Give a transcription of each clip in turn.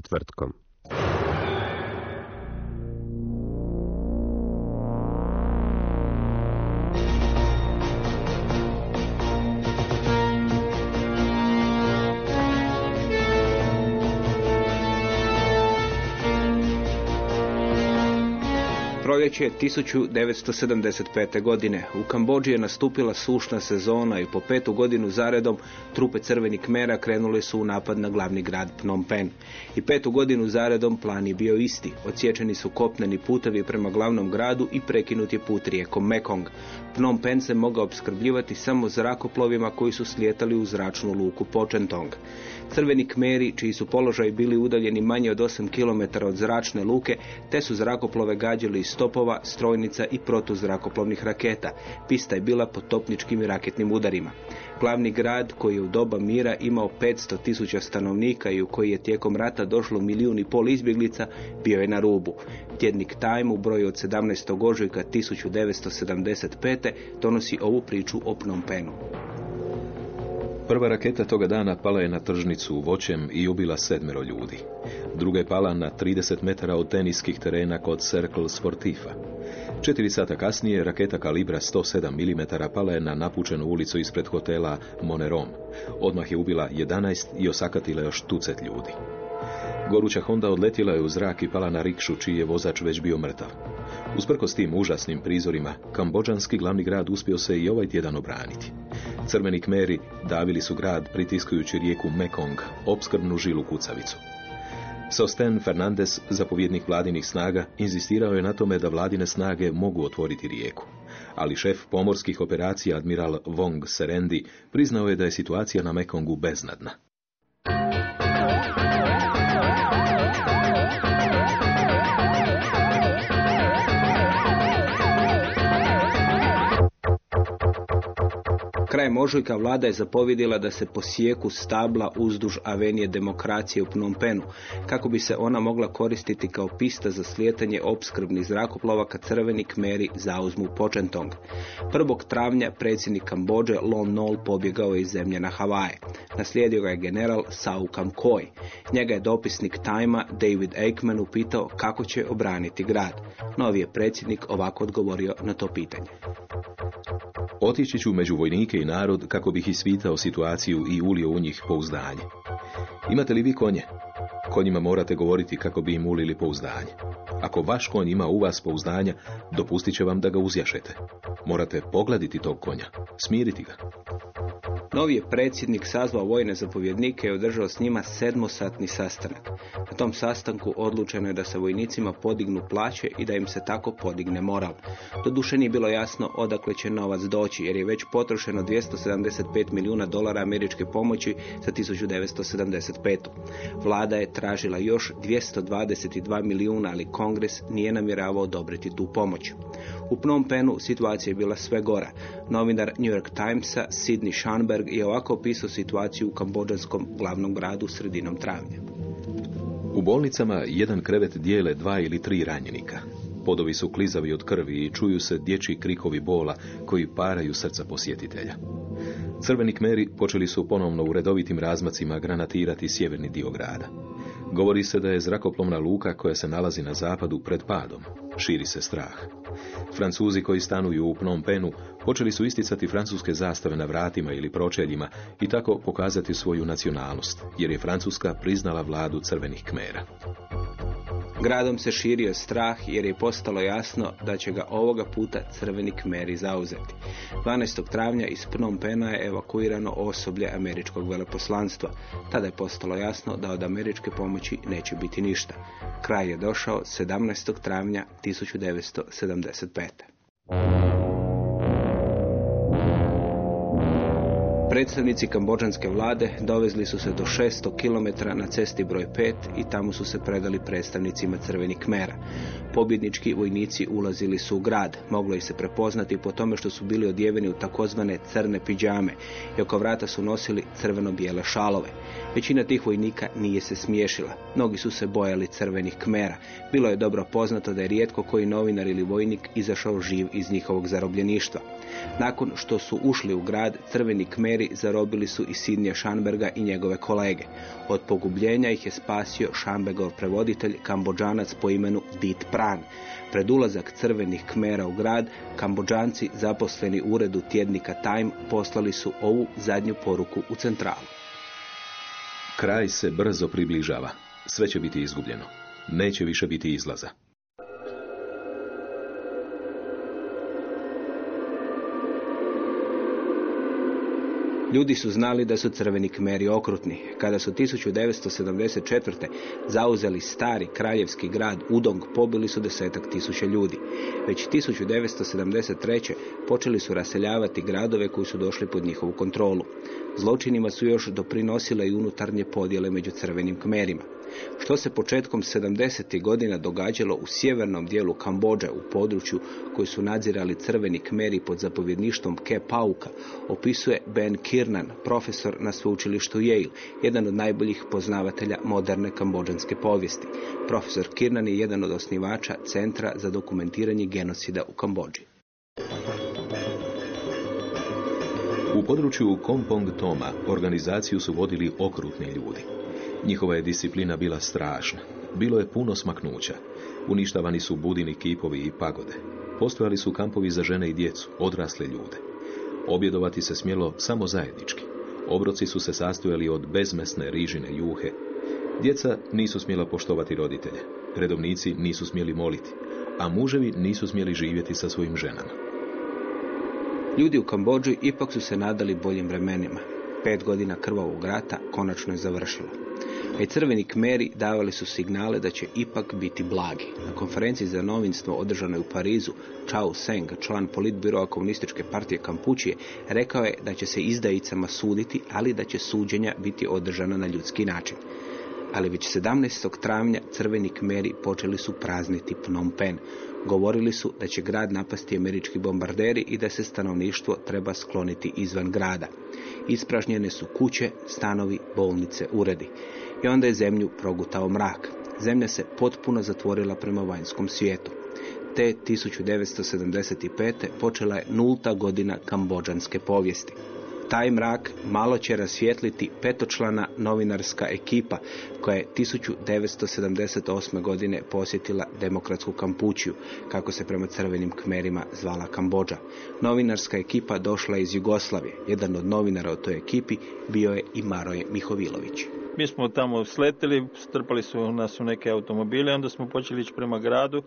Četvrtkom. Proljeće 1975. godine. U Kambođi je nastupila sušna sezona i po petu godinu zaredom trupe crvenih kmera krenule su u napad na glavni grad Phnom Penh. I petu godinu zaredom plan je bio isti. Odsječeni su kopneni putevi prema glavnom gradu i prekinut je put rijekom Mekong. Phnom Penh se mogao opskrbljivati samo zrakoplovima koji su slijetali u zračnu luku Pochentong. Crveni kmeri, čiji su položaji bili udaljeni manje od 8 km od zračne luke, te su zrakoplove gađali iz stopova, strojnica i protuzrakoplovnih raketa. Pista je bila pod topničkim i raketnim udarima. Glavni grad, koji je u doba mira imao 500 tisuća stanovnika i u koji je tijekom rata došlo milijun i pol izbjeglica, bio je na rubu. Tjednik Time u broju od 17. ožujka 1975. donosi ovu priču o Phnom Penhu. Prva raketa toga dana pala je na tržnicu voćem i ubila sedmero ljudi. Druga je pala na 30 metara od teniskih terena kod Circle Sportifa. Četiri sata kasnije raketa kalibra 107 mm pala je na napučenu ulicu ispred hotela Monerom. Odmah je ubila 11 i osakatila još tucet ljudi. Goruća Honda odletjela je u zrak i pala na rikšu čiji je vozač već bio mrtav. Usprkos tim užasnim prizorima, kambođanski glavni grad uspio se i ovaj tjedan obraniti. Crveni kmeri davili su grad pritiskujući rijeku Mekong, opskrbnu žilu kucavicu. Sosten Fernandez, zapovjednik vladinih snaga, inzistirao je na tome da vladine snage mogu otvoriti rijeku. Ali šef pomorskih operacija admiral Wong Serendi priznao je da je situacija na Mekongu beznadna. Krajem ožujka vlada je zapovjedila da se posijeku stabla uzduž avenije demokracije u Phnom Penhu, kako bi se ona mogla koristiti kao pista za slijetanje opskrbnih zrakoplova kad crveni kmeri zauzmu Pochentong. 1. travnja predsjednik Kambođe Lon Nol pobjegao je iz zemlje na Havaje. Naslijedio ga je general Sau Kam Koi. Njega je dopisnik Tajma David Aikman upitao kako će obraniti grad. Novi je predsjednik ovako odgovorio na to pitanje. Otići ću među vojnike i narod kako bih ispitao situaciju i ulio u njih pouzdanje. Imate li vi konje? Konjima morate govoriti kako bi im ulili pouzdanje. Ako vaš konj ima u vas pouzdanja, dopustit će vam da ga uzjašete. Morate pogladiti tog konja, smiriti ga. Novi je predsjednik sazvao vojne zapovjednike i održao s njima sedmosatni sastanak. Na tom sastanku odlučeno je da se vojnicima podignu plaće i da im se tako podigne moral. Doduše nije bilo jasno odakle će novac doći, jer je već potrošeno 275 milijuna dolara američke pomoći za 1975. Vlada je tražila još 222 milijuna, ali kongres nije namjeravao odobriti tu pomoć. U Phnom Penhu situacija je bila sve gora. Novinar New York Timesa Sidney Schanberg je ovako opisao situaciju u kambođanskom glavnom gradu sredinom travnja. U bolnicama jedan krevet dijele dva ili tri ranjenika. Podovi su klizavi od krvi i čuju se dječji krikovi bola koji paraju srca posjetitelja. Crveni kmeri počeli su ponovno u redovitim razmacima granatirati sjeverni dio grada. Govori se da je zrakoplovna luka koja se nalazi na zapadu pred padom. Širi se strah. Francuzi koji stanuju u Phnom Penhu počeli su isticati francuske zastave na vratima ili pročeljima i tako pokazati svoju nacionalnost, jer je Francuska priznala vladu crvenih kmera. Gradom se širio strah jer je postalo jasno da će ga ovoga puta crveni kmeri zauzeti. 12. travnja iz Phnom Pena je evakuirano osoblje američkog veleposlanstva. Tada je postalo jasno da od američke pomoći neće biti ništa. Kraj je došao 17. travnja 1975. Predstavnici kambođanske vlade dovezli su se do 600 km na cesti broj 5 i tamo su se predali predstavnicima crvenih kmera. Pobjednički vojnici ulazili su u grad. Moglo ih se prepoznati po tome što su bili odjeveni u takozvane crne pidžame i oko vrata su nosili crveno-bijele šalove. Većina tih vojnika nije se smiješila. Mnogi su se bojali crvenih kmera. Bilo je dobro poznato da je rijetko koji novinar ili vojnik izašao živ iz njihovog zarobljeništva. Nakon što su ušli u grad, crveni kmeri zarobili su i Sidnija Šanberga i njegove kolege. Od pogubljenja ih je spasio Šanbegov prevoditelj, kambođanac po imenu Dit Pran. Pred ulazak crvenih kmera u grad, kambođanci zaposleni u uredu tjednika Time poslali su ovu zadnju poruku u centralu. Kraj se brzo približava. Sve će biti izgubljeno. Neće više biti izlaza. Ljudi su znali da su crveni kmeri okrutni. Kada su 1974. zauzeli stari kraljevski grad Udong, pobili su desetak tisuća ljudi. Već 1973. počeli su raseljavati gradove koji su došli pod njihovu kontrolu. Zločinima su još doprinosile i unutarnje podjele među crvenim kmerima. Što se početkom 70. godina događalo u sjevernom dijelu Kambođa u području koji su nadzirali crveni kmeri pod zapovjedništvom Ke Pauka, opisuje Ben Kirnan, profesor na sveučilištu Yale, jedan od najboljih poznavatelja moderne kambođanske povijesti. Profesor Kirnan je jedan od osnivača Centra za dokumentiranje genocida u Kambođi. U području Kompong Toma organizaciju su vodili okrutni ljudi. Njihova je disciplina bila strašna. Bilo je puno smaknuća. Uništavani su budini kipovi i pagode. Postojali su kampovi za žene i djecu, odrasle ljude. Objedovati se smjelo samo zajednički. Obroci su se sastojali od bezmesne rižine juhe. Djeca nisu smjela poštovati roditelje. Redovnici nisu smjeli moliti, a muževi nisu smjeli živjeti sa svojim ženama. Ljudi u Kambođi ipak su se nadali boljim vremenima. Pet godina krvavog rata konačno je završilo. A i crveni kmeri davali su signale da će ipak biti blagi. Na konferenciji za novinstvo održanoj u Parizu, Chao Seng, član politbiroa komunističke partije Kampučije, rekao je da će se izdajicama suditi, ali da će suđenja biti održana na ljudski način. Ali već 17. travnja crveni kmeri počeli su prazniti Phnom Penh. Govorili su da će grad napasti američki bombarderi i da se stanovništvo treba skloniti izvan grada. Ispražnjene su kuće, stanovi, bolnice, uredi. I onda je zemlju progutao mrak. Zemlja se potpuno zatvorila prema vanjskom svijetu. Te 1975. počela je nulta godina kambođanske povijesti. Taj mrak malo će rasvijetliti petočlana novinarska ekipa koja je 1978. godine posjetila demokratsku Kampučiju, kako se prema crvenim kmerima zvala Kambođa. Novinarska ekipa došla iz Jugoslavije. Jedan od novinara u toj ekipi bio je i Maroje Mihovilović. Mi smo tamo sletili, strpali su nas u neke automobile, onda smo počeli ići prema gradu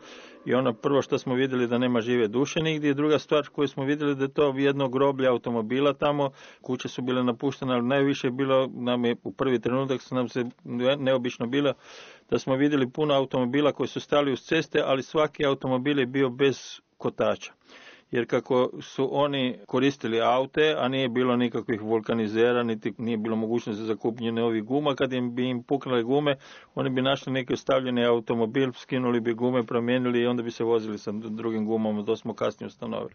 i ono prvo što smo vidjeli da nema žive duše nigdje, druga stvar koju smo vidjeli da je to jedno groblje automobila tamo, kuće su bile napuštene, ali najviše je bilo, nam je u prvi trenutak su nam se neobično bilo da smo vidjeli puno automobila koji su stali uz ceste, ali svaki automobil je bio bez kotača jer kako su oni koristili aute, a nije bilo nikakvih vulkanizera, niti nije bilo mogućnosti za kupnje ovih guma, kad im bi im puknule gume, oni bi našli neki ostavljeni automobil, skinuli bi gume, promijenili i onda bi se vozili sa drugim gumama, to smo kasnije ustanovili.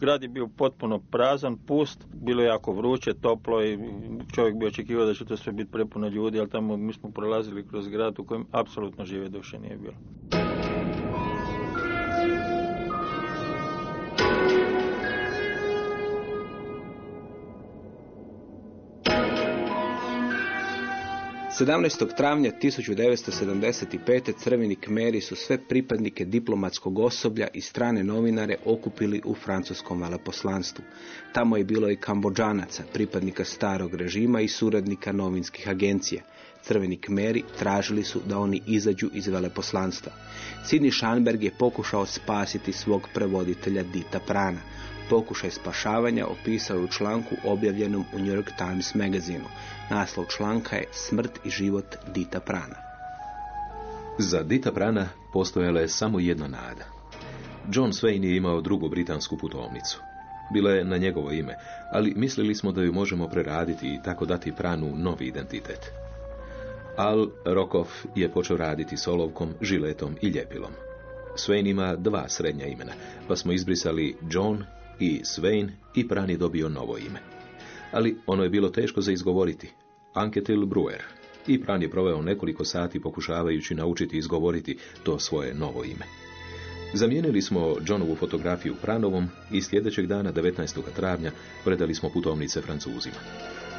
Grad je bio potpuno prazan, pust, bilo je jako vruće, toplo i čovjek bi očekivao da će to sve biti prepuno ljudi, ali tamo mi smo prolazili kroz grad u kojem apsolutno žive duše nije bilo. 17. travnja 1975. crveni kmeri su sve pripadnike diplomatskog osoblja i strane novinare okupili u francuskom veleposlanstvu. Tamo je bilo i kambođanaca, pripadnika starog režima i suradnika novinskih agencija. Crveni kmeri tražili su da oni izađu iz veleposlanstva. Sidney Schanberg je pokušao spasiti svog prevoditelja Dita Prana. Pokušaj spašavanja opisao u članku objavljenom u New York Times magazinu. Naslov članka je Smrt i život Dita Prana. Za Dita Prana postojala je samo jedna nada. John Swain je imao drugu britansku putovnicu. Bila je na njegovo ime, ali mislili smo da ju možemo preraditi i tako dati Pranu novi identitet. Al Rokov je počeo raditi s olovkom, žiletom i ljepilom. Swain ima dva srednja imena, pa smo izbrisali John i Swain i Pran je dobio novo ime. Ali ono je bilo teško za izgovoriti. Anketil Brewer. I Pran je proveo nekoliko sati pokušavajući naučiti izgovoriti to svoje novo ime. Zamijenili smo Johnovu fotografiju Pranovom i sljedećeg dana, 19. travnja, predali smo putovnice Francuzima.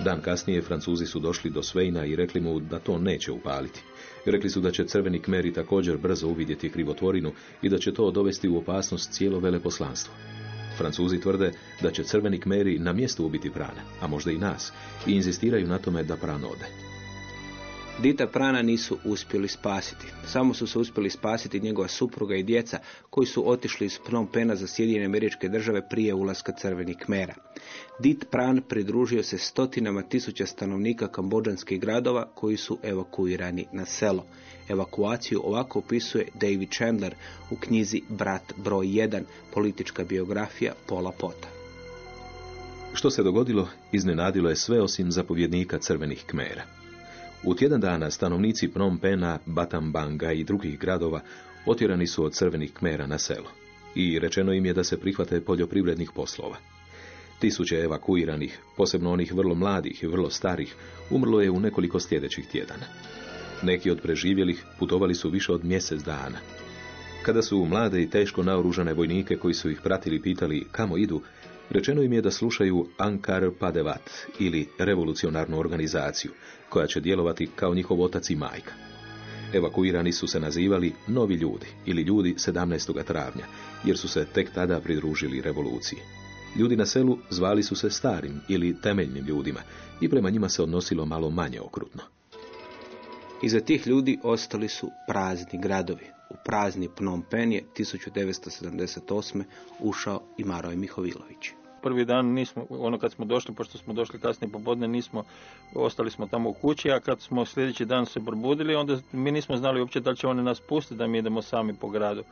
Dan kasnije Francuzi su došli do Svejna i rekli mu da to neće upaliti. Rekli su da će crveni kmeri također brzo uvidjeti krivotvorinu i da će to dovesti u opasnost cijelo veleposlanstvo. Francuzi tvrde da će crveni kmeri na mjestu ubiti Prana, a možda i nas, i inzistiraju na tome da Pran ode. Dita Prana nisu uspjeli spasiti. Samo su se uspjeli spasiti njegova supruga i djeca koji su otišli iz Phnom Pena za Sjedinjene američke države prije ulaska crvenih kmera. Dit Pran pridružio se stotinama tisuća stanovnika kambođanskih gradova koji su evakuirani na selo. Evakuaciju ovako opisuje David Chandler u knjizi Brat broj 1, politička biografija Pola Pota. Što se dogodilo, iznenadilo je sve osim zapovjednika crvenih kmera. U tjedan dana stanovnici Phnom Pena, Batambanga i drugih gradova otjerani su od crvenih kmera na selo i rečeno im je da se prihvate poljoprivrednih poslova. Tisuće evakuiranih, posebno onih vrlo mladih i vrlo starih, umrlo je u nekoliko sljedećih tjedana. Neki od preživjelih putovali su više od mjesec dana. Kada su mlade i teško naoružane vojnike koji su ih pratili pitali kamo idu, Rečeno im je da slušaju Ankar Padevat ili revolucionarnu organizaciju, koja će djelovati kao njihov otac i majka. Evakuirani su se nazivali novi ljudi ili ljudi 17. travnja, jer su se tek tada pridružili revoluciji. Ljudi na selu zvali su se starim ili temeljnim ljudima i prema njima se odnosilo malo manje okrutno. Iza tih ljudi ostali su prazni gradovi. U prazni Phnom Penh je 1978. ušao i Maroj Mihovilović. Prvi dan nismo, ono kad smo došli, pošto smo došli kasnije popodne, nismo, ostali smo tamo u kući, a kad smo sljedeći dan se probudili, onda mi nismo znali uopće da će oni nas pustiti da mi idemo sami po gradu.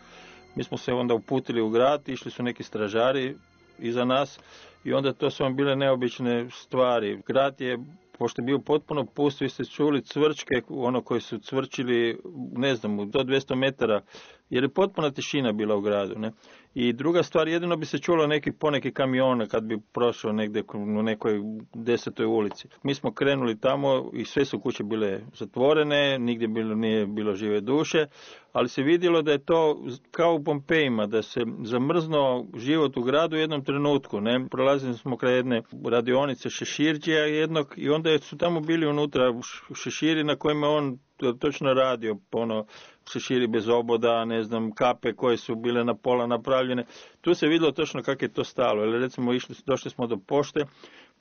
Mi smo se onda uputili u grad, išli su neki stražari iza nas i onda to su vam bile neobične stvari. Grad je pošto je bio potpuno pust, vi ste čuli cvrčke, ono koji su cvrčili, ne znam, do 200 metara, jer je potpuna tišina bila u gradu. Ne? I druga stvar, jedino bi se čulo neki poneki kamiona kad bi prošao negdje u nekoj desetoj ulici. Mi smo krenuli tamo i sve su kuće bile zatvorene, nigdje bilo, nije bilo žive duše, ali se vidjelo da je to kao u Pompejima, da se zamrzno život u gradu u jednom trenutku. Ne? Prolazili smo kraj jedne radionice šeširđija jednog i onda su tamo bili unutra šeširi na kojima on točno radio, ono, šeširi bez oboda, ne znam, kape koje su bile na pola napravljene. Tu se vidjelo točno kako je to stalo. Ili recimo išli, došli smo do pošte,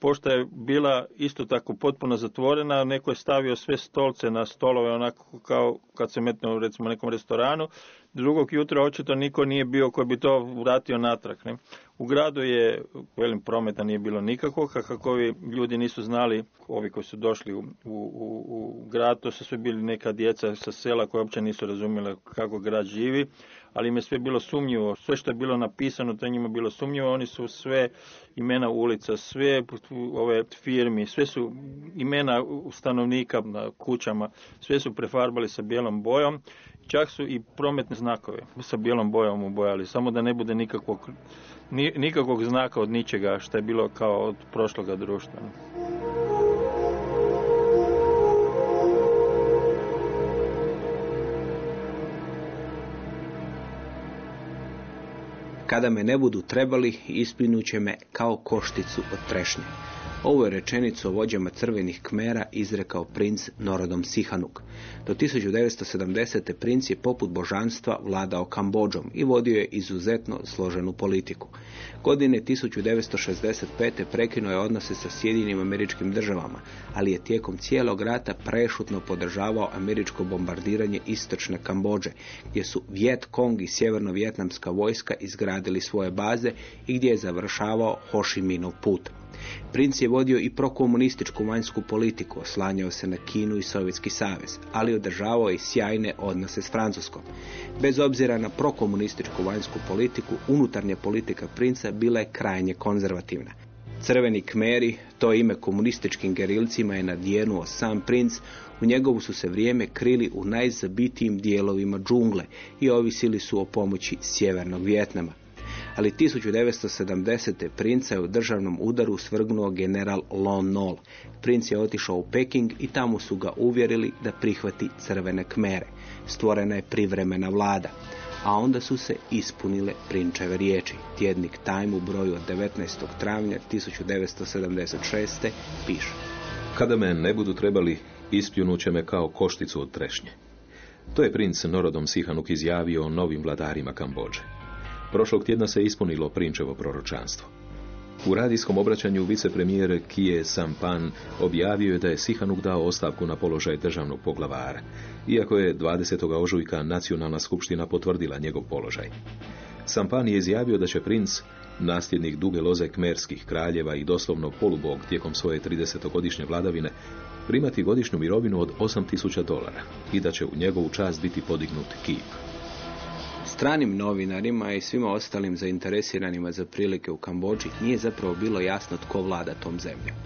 pošta je bila isto tako potpuno zatvorena, neko je stavio sve stolce na stolove onako kao kad se metne u recimo nekom restoranu, drugog jutra očito niko nije bio koji bi to vratio natrag. Ne? U gradu je, velim, prometa nije bilo nikakvog, a kako ovi ljudi nisu znali, ovi koji su došli u, u, u grad, to su sve bili neka djeca sa sela koje uopće nisu razumjela kako grad živi, ali im je sve bilo sumnjivo, sve što je bilo napisano, to njima bilo sumnjivo, oni su sve imena ulica, sve ove firmi, sve su imena stanovnika na kućama, sve su prefarbali sa bijelom bojom, čak su i prometne znakove sa bijelom bojom ubojali, samo da ne bude nikakvog, nikakvog znaka od ničega što je bilo kao od prošloga društva. Kada me ne budu trebali, ispinut će me kao košticu od trešnje. Ovu je rečenicu o vođama crvenih kmera izrekao princ Norodom Sihanuk. Do 1970. princ je poput božanstva vladao Kambodžom i vodio je izuzetno složenu politiku. Godine 1965. prekinuo je odnose sa Sjedinim američkim državama, ali je tijekom cijelog rata prešutno podržavao američko bombardiranje istočne Kambodže, gdje su Viet Cong i sjeverno-vjetnamska vojska izgradili svoje baze i gdje je završavao Ho Chi Minhov put. Princ je vodio i prokomunističku vanjsku politiku, oslanjao se na Kinu i Sovjetski savez, ali održavao i sjajne odnose s Francuskom. Bez obzira na prokomunističku vanjsku politiku, unutarnja politika princa bila je krajnje konzervativna. Crveni kmeri, to ime komunističkim gerilcima je nadjenuo sam princ, u njegovu su se vrijeme krili u najzabitijim dijelovima džungle i ovisili su o pomoći sjevernog Vjetnama ali 1970. princa je u državnom udaru svrgnuo general Lon Nol. Princ je otišao u Peking i tamo su ga uvjerili da prihvati crvene kmere. Stvorena je privremena vlada. A onda su se ispunile prinčeve riječi. Tjednik Time u broju od 19. travnja 1976. piše. Kada me ne budu trebali, ispljunuće me kao košticu od trešnje. To je princ Norodom Sihanuk izjavio novim vladarima Kambođe. Prošlog tjedna se ispunilo prinčevo proročanstvo. U radijskom obraćanju vicepremijer Kije Sampan objavio je da je Sihanuk dao ostavku na položaj državnog poglavara, iako je 20. ožujka nacionalna skupština potvrdila njegov položaj. Sampan je izjavio da će princ, nasljednik duge loze kmerskih kraljeva i doslovno polubog tijekom svoje 30-godišnje vladavine, primati godišnju mirovinu od 8000 dolara i da će u njegovu čast biti podignut kip. Stranim novinarima i svima ostalim zainteresiranima za prilike u Kambođi nije zapravo bilo jasno tko vlada tom zemljom.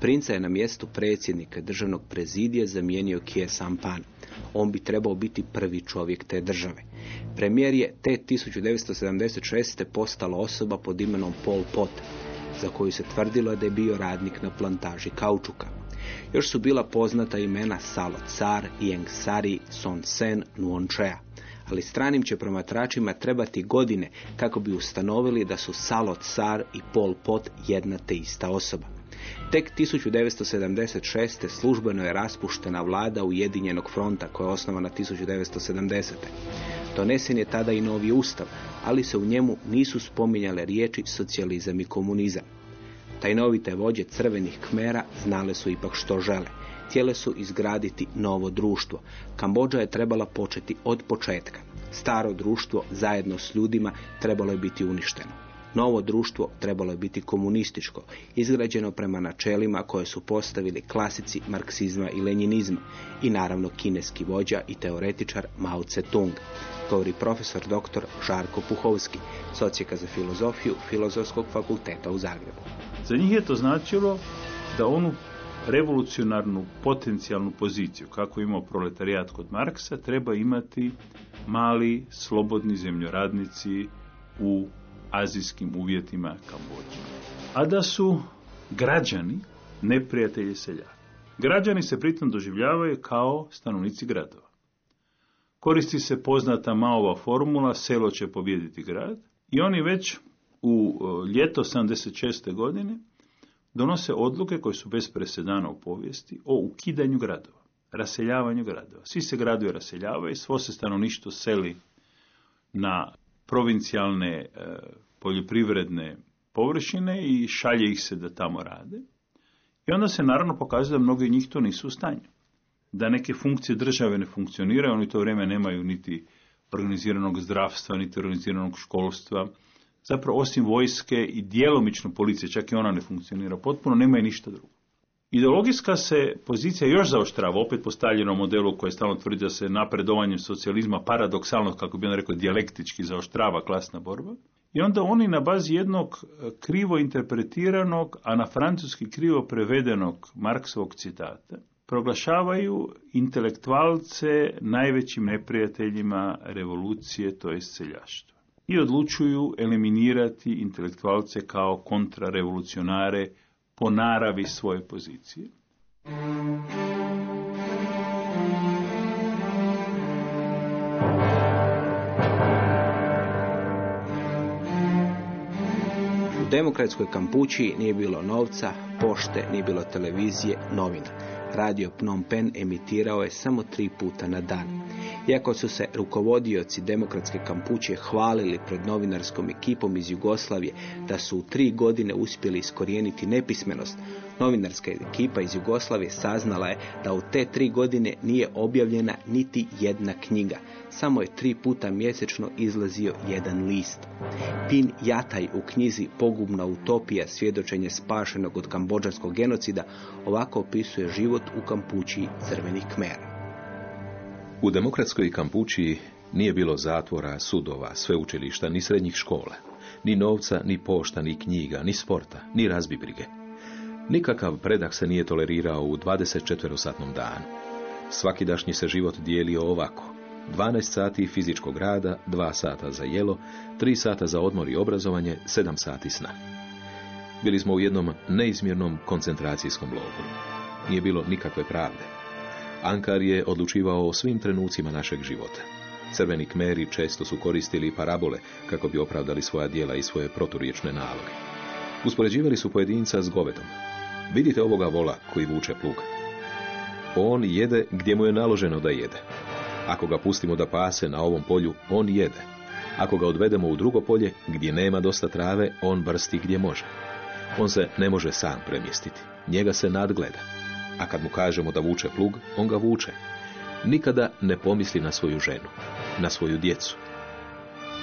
Princa je na mjestu predsjednika državnog prezidija zamijenio Kije Sampan. On bi trebao biti prvi čovjek te države. Premijer je te 1976. postala osoba pod imenom Pol Pot, za koju se tvrdilo da je bio radnik na plantaži kaučuka. Još su bila poznata imena Salo Car, Ieng Sari, Son Sen, Nuon Chea ali stranim će promatračima trebati godine kako bi ustanovili da su Salot Sar i Pol Pot jedna te ista osoba. Tek 1976. službeno je raspuštena vlada Ujedinjenog fronta koja je osnovana 1970. Donesen je tada i novi ustav, ali se u njemu nisu spominjale riječi socijalizam i komunizam. Tajnovite vođe crvenih kmera znale su ipak što žele. Htjele su izgraditi novo društvo. Kambođa je trebala početi od početka. Staro društvo zajedno s ljudima trebalo je biti uništeno. Novo društvo trebalo je biti komunističko, izgrađeno prema načelima koje su postavili klasici marksizma i lenjinizma i naravno kineski vođa i teoretičar Mao Tse-tung, govori profesor dr. Žarko Puhovski, socijeka za filozofiju Filozofskog fakulteta u Zagrebu. Za njih je to značilo da onu revolucionarnu potencijalnu poziciju, kako imao proletarijat kod Marksa, treba imati mali, slobodni zemljoradnici u azijskim uvjetima Kambođe. A da su građani neprijatelji seljaka. Građani se pritom doživljavaju kao stanovnici gradova. Koristi se poznata Maova formula selo će pobjediti grad i oni već u e, ljeto 76. godine donose odluke koje su bez presedana u povijesti o ukidanju gradova, raseljavanju gradova. Svi se gradovi raseljavaju, svo se stanovništvo seli na provincijalne e, poljoprivredne površine i šalje ih se da tamo rade. I onda se naravno pokazuje da mnogi njih to nisu u stanju. Da neke funkcije države ne funkcioniraju, oni to vrijeme nemaju niti organiziranog zdravstva, niti organiziranog školstva, zapravo osim vojske i djelomično policije, čak i ona ne funkcionira potpuno, nema i ništa drugo. Ideologijska se pozicija još zaoštrava, opet postavljeno modelu koje stalno tvrdi da se napredovanjem socijalizma paradoksalno, kako bi on rekao, dijalektički zaoštrava klasna borba. I onda oni na bazi jednog e, krivo interpretiranog, a na francuski krivo prevedenog Marksovog citata, proglašavaju intelektualce najvećim neprijateljima revolucije, to je seljaštvo i odlučuju eliminirati intelektualce kao kontrarevolucionare po naravi svoje pozicije. U demokratskoj kampući nije bilo novca, pošte, nije bilo televizije, novina. Radio Phnom Penh emitirao je samo tri puta na dan. Iako su se rukovodioci demokratske kampuće hvalili pred novinarskom ekipom iz Jugoslavije da su u tri godine uspjeli iskorijeniti nepismenost, novinarska ekipa iz Jugoslavije saznala je da u te tri godine nije objavljena niti jedna knjiga. Samo je tri puta mjesečno izlazio jedan list. Pin Jataj u knjizi Pogubna utopija svjedočenje spašenog od kambođanskog genocida ovako opisuje život u kampući crvenih kmera. U demokratskoj kampučiji nije bilo zatvora, sudova, sveučilišta, ni srednjih škola, ni novca, ni pošta, ni knjiga, ni sporta, ni razbibrige. Nikakav predah se nije tolerirao u 24-satnom danu. Svakidašnji se život dijelio ovako. 12 sati fizičkog rada, 2 sata za jelo, 3 sata za odmor i obrazovanje, 7 sati sna. Bili smo u jednom neizmjernom koncentracijskom logoru. Nije bilo nikakve pravde. Ankar je odlučivao o svim trenucima našeg života. Crveni kmeri često su koristili parabole kako bi opravdali svoja dijela i svoje proturječne naloge. Uspoređivali su pojedinca s govedom. Vidite ovoga vola koji vuče plug. On jede gdje mu je naloženo da jede. Ako ga pustimo da pase na ovom polju, on jede. Ako ga odvedemo u drugo polje, gdje nema dosta trave, on brsti gdje može. On se ne može sam premjestiti. Njega se nadgleda. A kad mu kažemo da vuče plug, on ga vuče. Nikada ne pomisli na svoju ženu, na svoju djecu.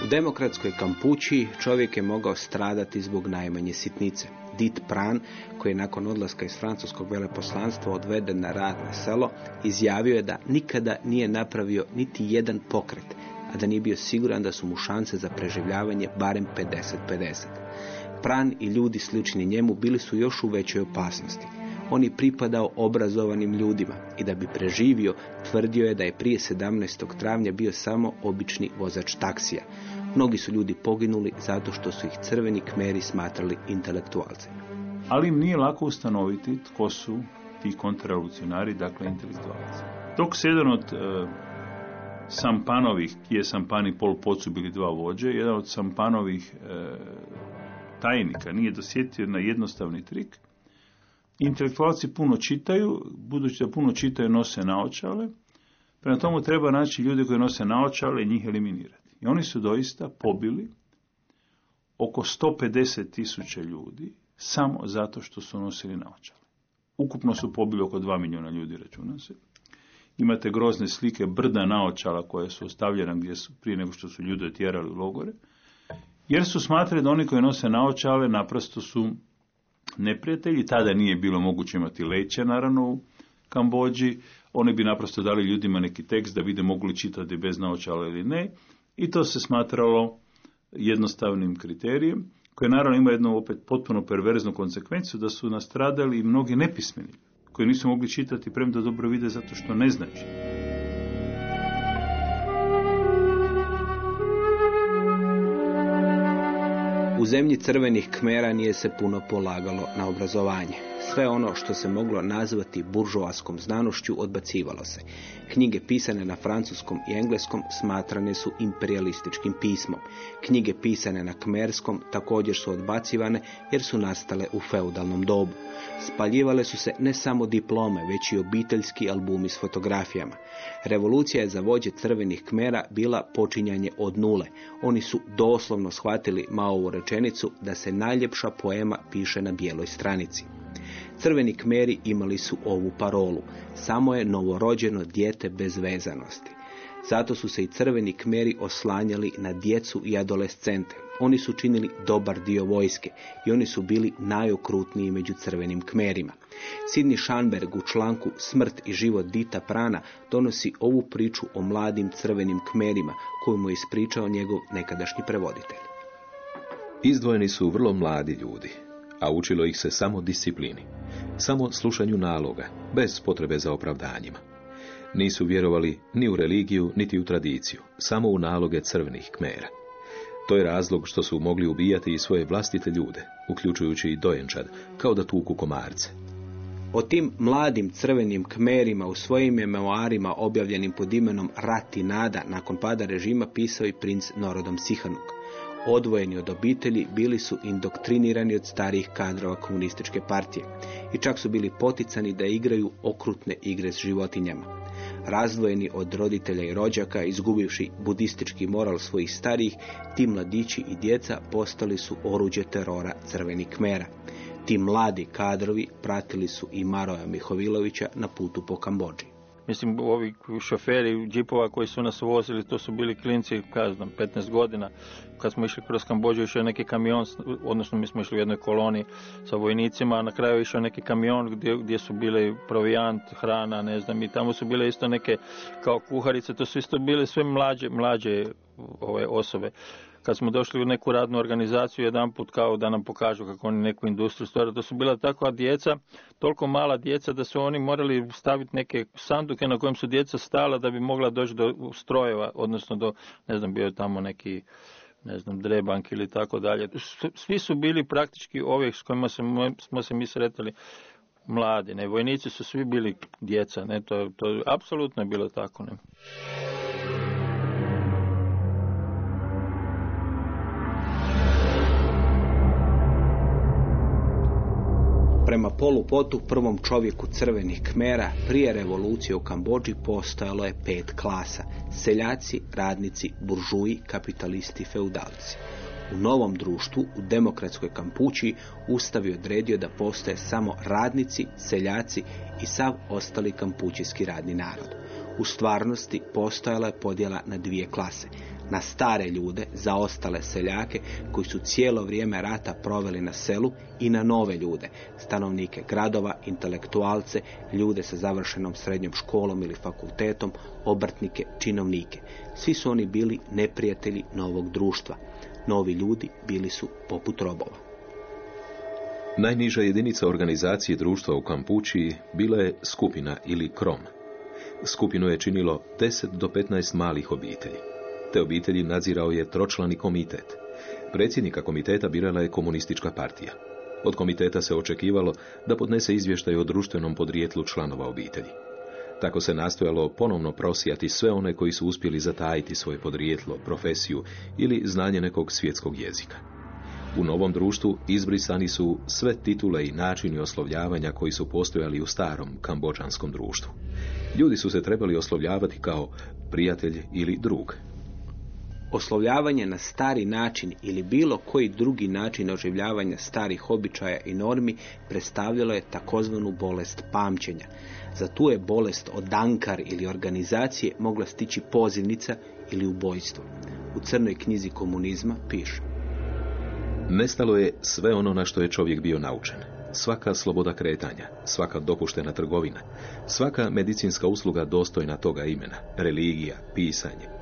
U demokratskoj kampući čovjek je mogao stradati zbog najmanje sitnice. Dit Pran, koji je nakon odlaska iz francuskog veleposlanstva odveden na rad na selo, izjavio je da nikada nije napravio niti jedan pokret, a da nije bio siguran da su mu šanse za preživljavanje barem 50-50. Pran i ljudi slični njemu bili su još u većoj opasnosti. On je pripadao obrazovanim ljudima i da bi preživio tvrdio je da je prije 17. travnja bio samo obični vozač taksija. Mnogi su ljudi poginuli zato što su ih crveni kmeri smatrali intelektualcima. Ali im nije lako ustanoviti tko su ti kontrarevolucionari, dakle intelektualci. Dok se jedan od e, Sampanovih, je Sampan i Pol Pot su bili dva vođe, jedan od Sampanovih e, tajnika nije dosjetio na jednostavni trik. Intelektualci puno čitaju, budući da puno čitaju nose naočale, prema tomu treba naći ljude koji nose naočale i njih eliminirati. I oni su doista pobili oko 150 tisuća ljudi samo zato što su nosili naočale. Ukupno su pobili oko 2 milijuna ljudi, računa se. Imate grozne slike brda naočala koje su ostavljena gdje su, prije nego što su ljude tjerali u logore. Jer su smatrali da oni koji nose naočale naprosto su neprijatelji. Tada nije bilo moguće imati leće, naravno, u Kambođi. Oni bi naprosto dali ljudima neki tekst da vide mogu li čitati bez naočala ili ne. I to se smatralo jednostavnim kriterijem, koje naravno ima jednu opet potpuno perverznu konsekvenciju, da su nastradali i mnogi nepismeni, koji nisu mogli čitati premda dobro vide zato što ne znaju. U zemlji crvenih kmera nije se puno polagalo na obrazovanje. Sve ono što se moglo nazvati buržoaskom znanošću odbacivalo se. Knjige pisane na francuskom i engleskom smatrane su imperialističkim pismom. Knjige pisane na kmerskom također su odbacivane jer su nastale u feudalnom dobu. Spaljivale su se ne samo diplome, već i obiteljski albumi s fotografijama. Revolucija je za vođe crvenih kmera bila počinjanje od nule. Oni su doslovno shvatili Maovu rečenicu da se najljepša poema piše na bijeloj stranici. Crveni kmeri imali su ovu parolu. Samo je novorođeno dijete bez vezanosti. Zato su se i crveni kmeri oslanjali na djecu i adolescente. Oni su činili dobar dio vojske i oni su bili najokrutniji među crvenim kmerima. Sidney Schanberg u članku Smrt i život Dita Prana donosi ovu priču o mladim crvenim kmerima koju mu je ispričao njegov nekadašnji prevoditelj. Izdvojeni su vrlo mladi ljudi, a učilo ih se samo disciplini, samo slušanju naloga, bez potrebe za opravdanjima. Nisu vjerovali ni u religiju, niti u tradiciju, samo u naloge crvenih kmera. To je razlog što su mogli ubijati i svoje vlastite ljude, uključujući i dojenčad, kao da tuku komarce. O tim mladim crvenim kmerima u svojim memoarima objavljenim pod imenom Rat i nada nakon pada režima pisao i princ Norodom Sihanuk. Odvojeni od obitelji, bili su indoktrinirani od starijih kadrova komunističke partije i čak su bili poticani da igraju okrutne igre s životinjama. Razdvojeni od roditelja i rođaka, izgubivši budistički moral svojih starijih, ti mladići i djeca postali su oruđe terora crvenih kmera. Ti mladi kadrovi pratili su i Maroja Mihovilovića na putu po Kambođi. Mislim, ovi šoferi džipova koji su nas vozili, to su bili klinci, kaznam, 15 godina. Kad smo išli kroz Kambođu, išao neki kamion, odnosno mi smo išli u jednoj koloni sa vojnicima, a na kraju išao neki kamion gdje, gdje su bili provijant, hrana, ne znam, i tamo su bile isto neke kao kuharice, to su isto bile sve mlađe, mlađe ove osobe kad smo došli u neku radnu organizaciju jedan put kao da nam pokažu kako oni neku industriju stvara. To su bila takva djeca, toliko mala djeca da su oni morali staviti neke sanduke na kojem su djeca stala da bi mogla doći do strojeva, odnosno do, ne znam, bio je tamo neki ne znam, drebank ili tako dalje. Svi su bili praktički ovih s kojima smo se mi sretali mladi, ne, vojnici su svi bili djeca, ne, to, to apsolutno je bilo tako, ne. Prema polupotu, prvom čovjeku crvenih kmera, prije revolucije u Kambođi postojalo je pet klasa. Seljaci, radnici, buržuji, kapitalisti, feudalci. U novom društvu, u demokratskoj kampući, Ustav je odredio da postoje samo radnici, seljaci i sav ostali kampućijski radni narod. U stvarnosti postojala je podjela na dvije klase na stare ljude, zaostale seljake koji su cijelo vrijeme rata proveli na selu i na nove ljude, stanovnike gradova, intelektualce, ljude sa završenom srednjom školom ili fakultetom, obrtnike, činovnike. Svi su oni bili neprijatelji novog društva. Novi ljudi bili su poput robova. Najniža jedinica organizacije društva u Kampučiji bila je skupina ili krom. Skupinu je činilo 10 do 15 malih obitelji te obitelji nadzirao je tročlani komitet. Predsjednika komiteta birala je komunistička partija. Od komiteta se očekivalo da podnese izvještaj o društvenom podrijetlu članova obitelji. Tako se nastojalo ponovno prosijati sve one koji su uspjeli zatajiti svoje podrijetlo, profesiju ili znanje nekog svjetskog jezika. U novom društvu izbrisani su sve titule i načini oslovljavanja koji su postojali u starom kambođanskom društvu. Ljudi su se trebali oslovljavati kao prijatelj ili drug, Oslovljavanje na stari način ili bilo koji drugi način oživljavanja starih običaja i normi predstavljalo je takozvanu bolest pamćenja. Za tu je bolest od dankar ili organizacije mogla stići pozivnica ili ubojstvo. U crnoj knjizi komunizma piše. Nestalo je sve ono na što je čovjek bio naučen. Svaka sloboda kretanja, svaka dopuštena trgovina, svaka medicinska usluga dostojna toga imena, religija, pisanje,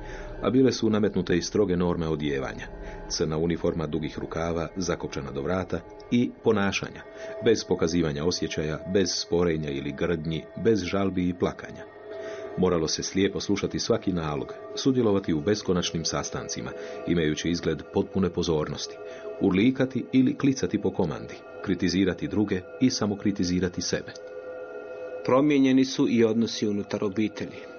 a bile su nametnute i stroge norme odjevanja, crna uniforma dugih rukava, zakopčana do vrata i ponašanja, bez pokazivanja osjećaja, bez sporenja ili grdnji, bez žalbi i plakanja. Moralo se slijepo slušati svaki nalog, sudjelovati u beskonačnim sastancima, imajući izgled potpune pozornosti, urlikati ili klicati po komandi, kritizirati druge i samo kritizirati sebe. Promijenjeni su i odnosi unutar obitelji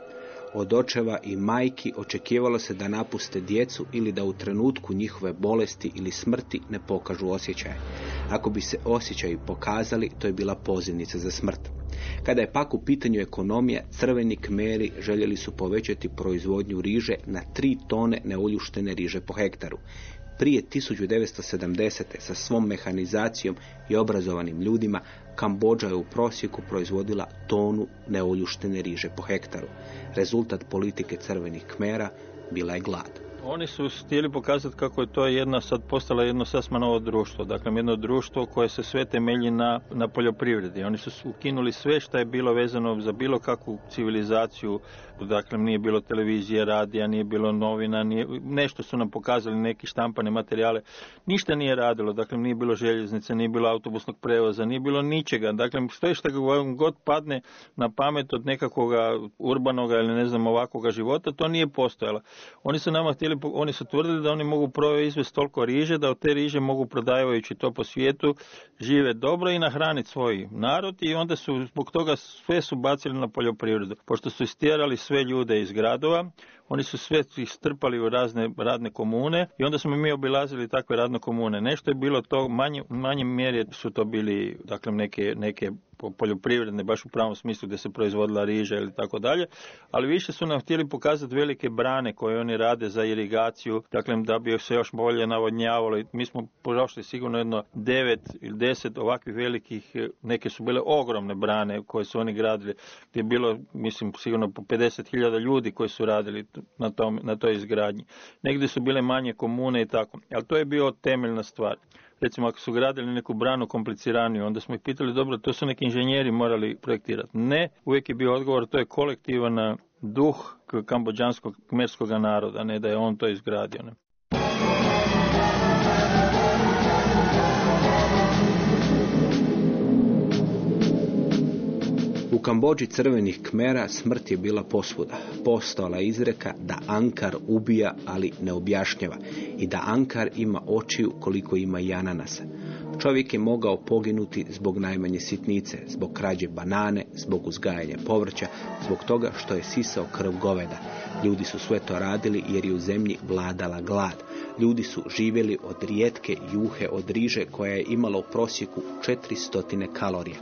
od očeva i majki očekivalo se da napuste djecu ili da u trenutku njihove bolesti ili smrti ne pokažu osjećaje. Ako bi se osjećaji pokazali, to je bila pozivnica za smrt. Kada je pak u pitanju ekonomija, crveni kmeri željeli su povećati proizvodnju riže na tri tone neuljuštene riže po hektaru prije 1970. sa svom mehanizacijom i obrazovanim ljudima, Kambođa je u prosjeku proizvodila tonu neoljuštene riže po hektaru. Rezultat politike crvenih kmera bila je glad. Oni su htjeli pokazati kako je to jedna sad postala jedno sasma novo društvo. Dakle, jedno društvo koje se sve temelji na, na poljoprivredi. Oni su ukinuli sve što je bilo vezano za bilo kakvu civilizaciju. Dakle, nije bilo televizije, radija, nije bilo novina, nije, nešto su nam pokazali, neki štampane materijale. Ništa nije radilo. Dakle, nije bilo željeznice, nije bilo autobusnog prevoza, nije bilo ničega. Dakle, što je što god padne na pamet od nekakvog urbanoga ili ne znam ovakvoga života, to nije postojalo. Oni su nama htjeli oni su tvrdili da oni mogu proizvesti toliko riže, da od te riže mogu prodavajući to po svijetu žive dobro i nahraniti svoj narod i onda su zbog toga sve su bacili na poljoprivredu. Pošto su istjerali sve ljude iz gradova, oni su sve ih strpali u razne radne komune i onda smo mi obilazili takve radne komune. Nešto je bilo to, manje, manje mjeri su to bili dakle, neke, neke poljoprivredne, baš u pravom smislu gdje se proizvodila riža ili tako dalje, ali više su nam htjeli pokazati velike brane koje oni rade za irigaciju, dakle da bi se još bolje navodnjavalo. Mi smo prošli sigurno jedno devet ili deset ovakvih velikih, neke su bile ogromne brane koje su oni gradili, gdje je bilo, mislim, sigurno po 50.000 ljudi koji su radili na, tom, na toj izgradnji. Negdje su bile manje komune i tako, ali to je bio temeljna stvar recimo ako su gradili neku branu kompliciraniju, onda smo ih pitali, dobro, to su neki inženjeri morali projektirati. Ne, uvijek je bio odgovor, to je kolektivan duh kambođanskog kmerskog naroda, ne da je on to izgradio. Ne. Kambođi crvenih kmera smrt je bila posvuda. Postala izreka da Ankar ubija, ali ne objašnjava i da Ankar ima očiju koliko ima i ananasa. Čovjek je mogao poginuti zbog najmanje sitnice, zbog krađe banane, zbog uzgajanja povrća, zbog toga što je sisao krv goveda. Ljudi su sve to radili jer je u zemlji vladala glad. Ljudi su živjeli od rijetke juhe od riže koja je imala u prosjeku 400 kalorija.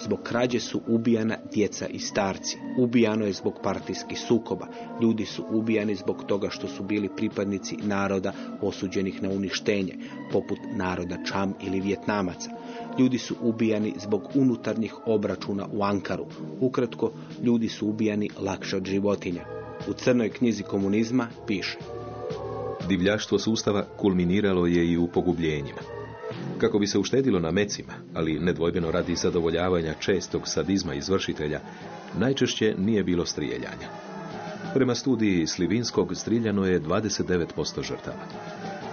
Zbog krađe su ubijana djeca i starci. Ubijano je zbog partijskih sukoba. Ljudi su ubijani zbog toga što su bili pripadnici naroda osuđenih na uništenje, poput naroda Čam ili Vjetnamaca. Ljudi su ubijani zbog unutarnjih obračuna u Ankaru. Ukratko, ljudi su ubijani lakše od životinja. U crnoj knjizi komunizma piše. Divljaštvo sustava kulminiralo je i u pogubljenjima. Kako bi se uštedilo na mecima, ali nedvojbeno radi zadovoljavanja čestog sadizma izvršitelja, najčešće nije bilo strijeljanja. Prema studiji Slivinskog strijeljano je 29% žrtava.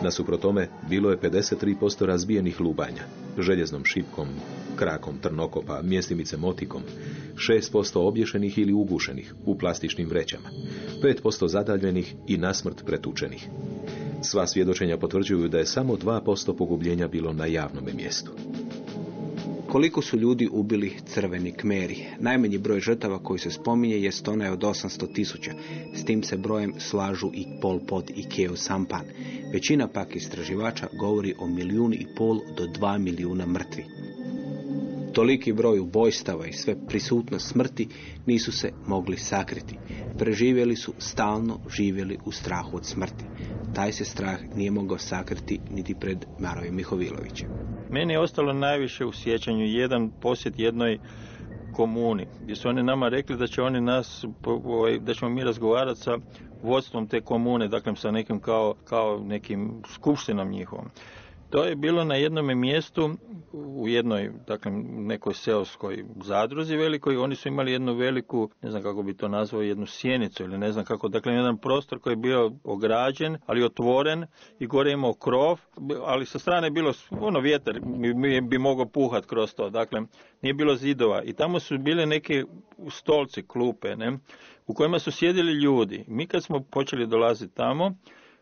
Nasuprot tome, bilo je 53% razbijenih lubanja, željeznom šipkom, krakom trnokopa, mjestimice motikom, 6% obješenih ili ugušenih u plastičnim vrećama, 5% zadaljenih i nasmrt pretučenih. Sva svjedočenja potvrđuju da je samo 2% pogubljenja bilo na javnom mjestu. Koliko su ljudi ubili crveni kmeri? Najmanji broj žrtava koji se spominje je onaj od 800 tisuća. S tim se brojem slažu i Pol Pot i Keo Sampan. Većina pak istraživača govori o milijun i pol do dva milijuna mrtvi. Toliki broj ubojstava i sve prisutnost smrti nisu se mogli sakriti. Preživjeli su stalno živjeli u strahu od smrti. Taj se strah nije mogao sakriti niti pred Marovim Mihovilovićem. Meni je ostalo najviše u sjećanju jedan posjet jednoj komuni, gdje su oni nama rekli da će oni nas, ovaj, da ćemo mi razgovarati sa vodstvom te komune, dakle sa nekim kao, kao nekim skupštinom njihovom. To je bilo na jednom mjestu u jednoj, dakle, nekoj seoskoj zadruzi velikoj. Oni su imali jednu veliku, ne znam kako bi to nazvao, jednu sjenicu ili ne znam kako, dakle, jedan prostor koji je bio ograđen, ali otvoren i gore imao krov, ali sa strane je bilo, ono, vjetar bi, bi mogao puhat kroz to, dakle, nije bilo zidova i tamo su bile neke stolci, klupe, ne, u kojima su sjedili ljudi. Mi kad smo počeli dolaziti tamo,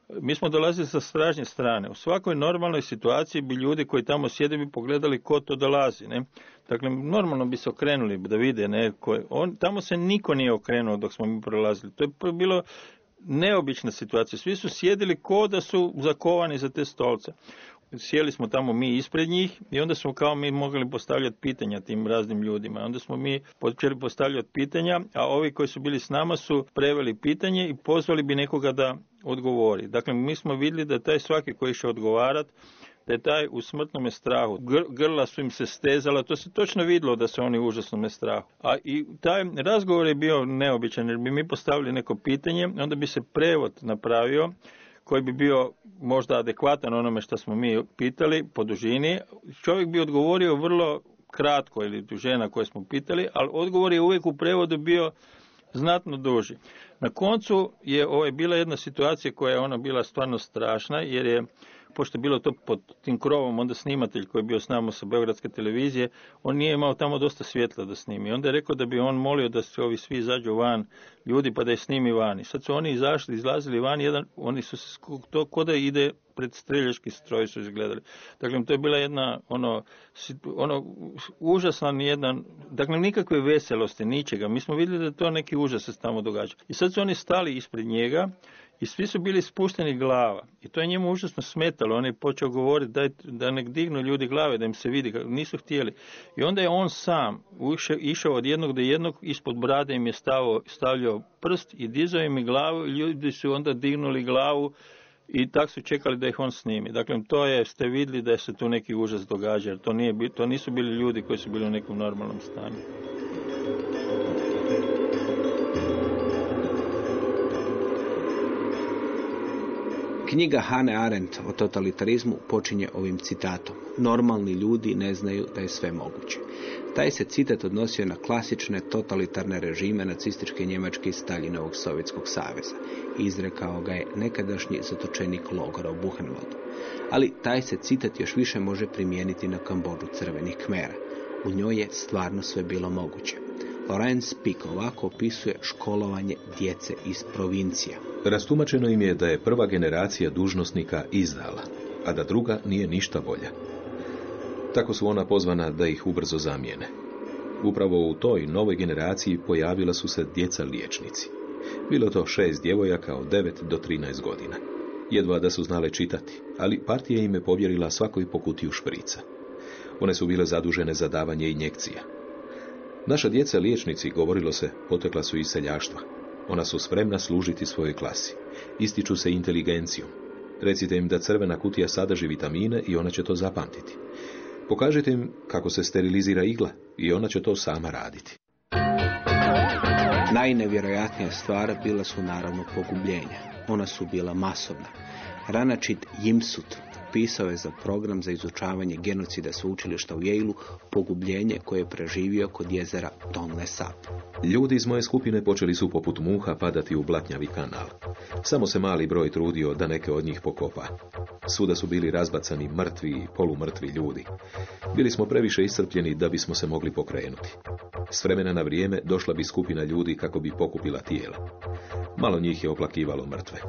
mi smo dolazili sa stražnje strane. U svakoj normalnoj situaciji bi ljudi koji tamo sjede bi pogledali ko to dolazi. Ne? Dakle, normalno bi se okrenuli da vide. Ne? on, tamo se niko nije okrenuo dok smo mi prolazili. To je bilo neobična situacija. Svi su sjedili ko da su zakovani za te stolce sjeli smo tamo mi ispred njih i onda smo kao mi mogli postavljati pitanja tim raznim ljudima. Onda smo mi počeli postavljati pitanja, a ovi koji su bili s nama su preveli pitanje i pozvali bi nekoga da odgovori. Dakle, mi smo vidjeli da taj svaki koji će odgovarati da je taj u smrtnom strahu. grla su im se stezala, to se točno vidjelo da su oni u užasnom strahu. A i taj razgovor je bio neobičan jer bi mi postavili neko pitanje, onda bi se prevod napravio koji bi bio možda adekvatan onome što smo mi pitali po dužini, čovjek bi odgovorio vrlo kratko ili žena koje smo pitali, ali odgovor je uvijek u prevodu bio znatno duži. Na koncu je ovo bila jedna situacija koja je ona bila stvarno strašna jer je pošto je bilo to pod tim krovom, onda snimatelj koji je bio s nama sa Beogradske televizije, on nije imao tamo dosta svjetla da snimi. Onda je rekao da bi on molio da se ovi svi izađu van, ljudi, pa da je snimi van. I sad su oni izašli, izlazili van, jedan, oni su se, to ko da ide pred streljački stroj su izgledali. Dakle, to je bila jedna, ono, ono užasna jedan, dakle, nikakve veselosti, ničega. Mi smo vidjeli da to neki užas se tamo događa. I sad su oni stali ispred njega i svi su bili spušteni glava. I to je njemu užasno smetalo. On je počeo govoriti da, da nek dignu ljudi glave, da im se vidi. Nisu htjeli. I onda je on sam išao od jednog do jednog, ispod brade im je stavo, stavljao prst i dizao im glavu ljudi su onda dignuli glavu i tak su čekali da ih on snimi. Dakle, to je, ste vidjeli da se tu neki užas događa, jer to, nije, to nisu bili ljudi koji su bili u nekom normalnom stanju. Knjiga Hane Arendt o totalitarizmu počinje ovim citatom. Normalni ljudi ne znaju da je sve moguće. Taj se citat odnosio na klasične totalitarne režime nacističke Njemačke i Staljinovog Sovjetskog saveza. Izrekao ga je nekadašnji zatočenik logora u Buchenwaldu. Ali taj se citat još više može primijeniti na Kambođu crvenih kmera. U njoj je stvarno sve bilo moguće. Lorenz Pick ovako opisuje školovanje djece iz provincija. Rastumačeno im je da je prva generacija dužnosnika izdala, a da druga nije ništa bolja. Tako su ona pozvana da ih ubrzo zamijene. Upravo u toj novoj generaciji pojavila su se djeca liječnici. Bilo to šest djevojaka od 9 do 13 godina. Jedva da su znale čitati, ali partija im je povjerila svakoj pokutiju šprica. One su bile zadužene za davanje injekcija. Naša djeca liječnici, govorilo se, potekla su iz seljaštva. Ona su spremna služiti svojoj klasi. Ističu se inteligencijom. Recite im da crvena kutija sadrži vitamine i ona će to zapamtiti. Pokažite im kako se sterilizira igla i ona će to sama raditi. Najnevjerojatnija stvar bila su naravno pogubljenja. Ona su bila masovna. Ranačit Jimsut pisao je za program za izučavanje genocida sveučilišta u Jejlu pogubljenje koje je preživio kod jezera Tonle Sap. Ljudi iz moje skupine počeli su poput muha padati u blatnjavi kanal. Samo se mali broj trudio da neke od njih pokopa. Svuda su bili razbacani mrtvi i polumrtvi ljudi. Bili smo previše iscrpljeni da bismo se mogli pokrenuti. S vremena na vrijeme došla bi skupina ljudi kako bi pokupila tijela. Malo njih je oplakivalo mrtve.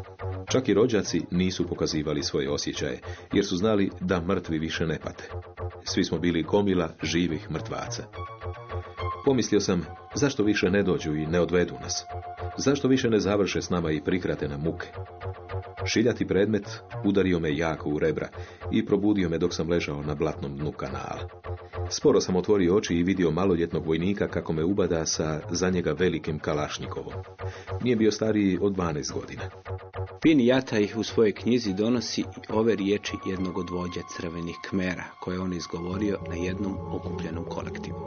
Čak i rođaci nisu pokazivali svoje osjećaje, jer su znali da mrtvi više ne pate. Svi smo bili komila živih mrtvaca. Pomislio sam, zašto više ne dođu i ne odvedu nas? Zašto više ne završe s nama i prikrate na muke? Šiljati predmet udario me jako u rebra i probudio me dok sam ležao na blatnom dnu kanala. Sporo sam otvorio oči i vidio maloljetnog vojnika kako me ubada sa za njega velikim kalašnjikovom. Nije bio stariji od 12 godina. Pin Jata ih u svojoj knjizi donosi i ove riječi jednog od vođa crvenih kmera, koje on izgovorio na jednom okupljenom kolektivu.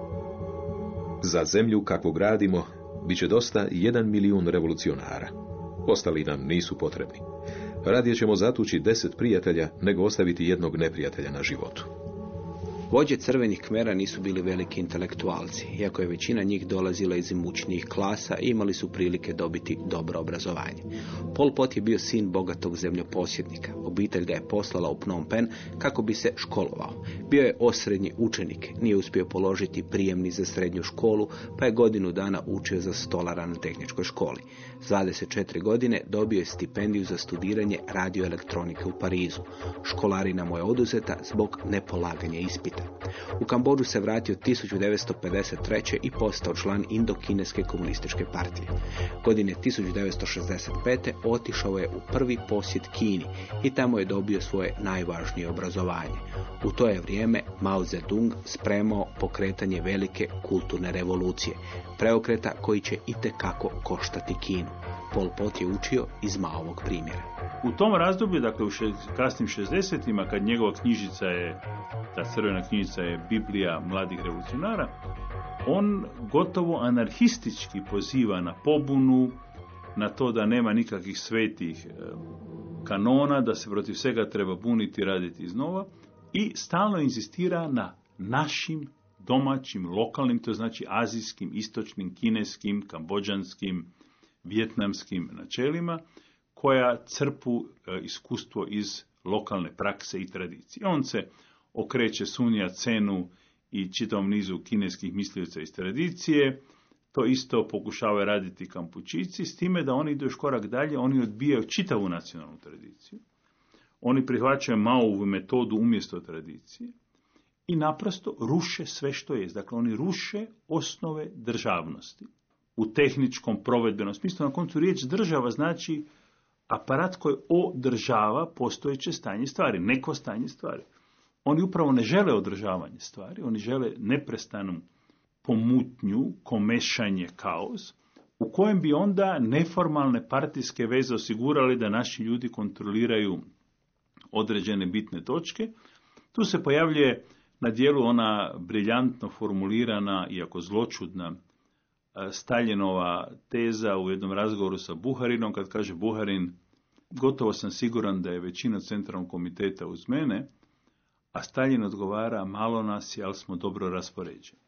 Za zemlju kakvu gradimo, bit će dosta jedan milijun revolucionara. Ostali nam nisu potrebni. Radije ćemo zatući deset prijatelja nego ostaviti jednog neprijatelja na životu. Vođe crvenih kmera nisu bili veliki intelektualci, iako je većina njih dolazila iz imućnijih klasa i imali su prilike dobiti dobro obrazovanje. Pol Pot je bio sin bogatog zemljoposjednika. Obitelj ga je poslala u Phnom Penh kako bi se školovao. Bio je osrednji učenik, nije uspio položiti prijemni za srednju školu, pa je godinu dana učio za stolara na tehničkoj školi. S 24 godine dobio je stipendiju za studiranje radioelektronike u Parizu. Školarina mu je oduzeta zbog nepolaganja ispita. U Kambođu se vratio 1953. i postao član Indokineske komunističke partije. Godine 1965. otišao je u prvi posjet Kini i tamo je dobio svoje najvažnije obrazovanje. U to je vrijeme Mao Zedong spremao pokretanje velike kulturne revolucije, preokreta koji će itekako koštati Kinu. Pol Pot je učio iz Maovog primjera. U tom razdoblju, dakle u kasnim 60-ima, kad njegova knjižica je, ta crvena knjižica je Biblija mladih revolucionara, on gotovo anarhistički poziva na pobunu, na to da nema nikakvih svetih e, kanona, da se protiv svega treba buniti i raditi iznova i stalno insistira na našim domaćim, lokalnim, to znači azijskim, istočnim, kineskim, kambođanskim, vjetnamskim načelima, koja crpu e, iskustvo iz lokalne prakse i tradicije. On se okreće Sunja Cenu i čitavom nizu kineskih mislioca iz tradicije, to isto pokušavaju raditi kampučici, s time da oni idu još korak dalje, oni odbijaju čitavu nacionalnu tradiciju. Oni prihvaćaju Maovu metodu umjesto tradicije i naprosto ruše sve što je. Dakle, oni ruše osnove državnosti u tehničkom provedbenom smislu. Na koncu riječ država znači aparat koji održava postojeće stanje stvari, neko stanje stvari. Oni upravo ne žele održavanje stvari, oni žele neprestanu pomutnju, komešanje, kaos, u kojem bi onda neformalne partijske veze osigurali da naši ljudi kontroliraju određene bitne točke. Tu se pojavljuje na dijelu ona briljantno formulirana, iako zločudna, e, Staljenova teza u jednom razgovoru sa Buharinom, kad kaže Buharin, gotovo sam siguran da je većina centralnog komiteta uz mene, a Stalin odgovara, malo nas je, ali smo dobro raspoređeni.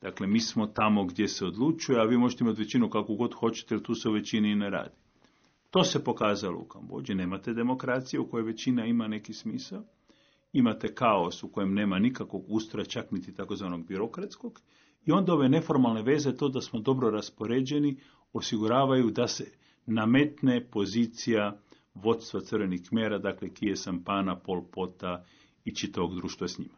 Dakle, mi smo tamo gdje se odlučuje, a vi možete imati većinu kako god hoćete, jer tu se u većini i ne radi. To se pokazalo u Kambođi. Nemate demokracije u kojoj većina ima neki smisao. Imate kaos u kojem nema nikakvog ustroja, čak niti takozvanog birokratskog. I onda ove neformalne veze, to da smo dobro raspoređeni, osiguravaju da se nametne pozicija vodstva crvenih kmera, dakle Kije Sampana, Pol Pota i čitavog društva s njima.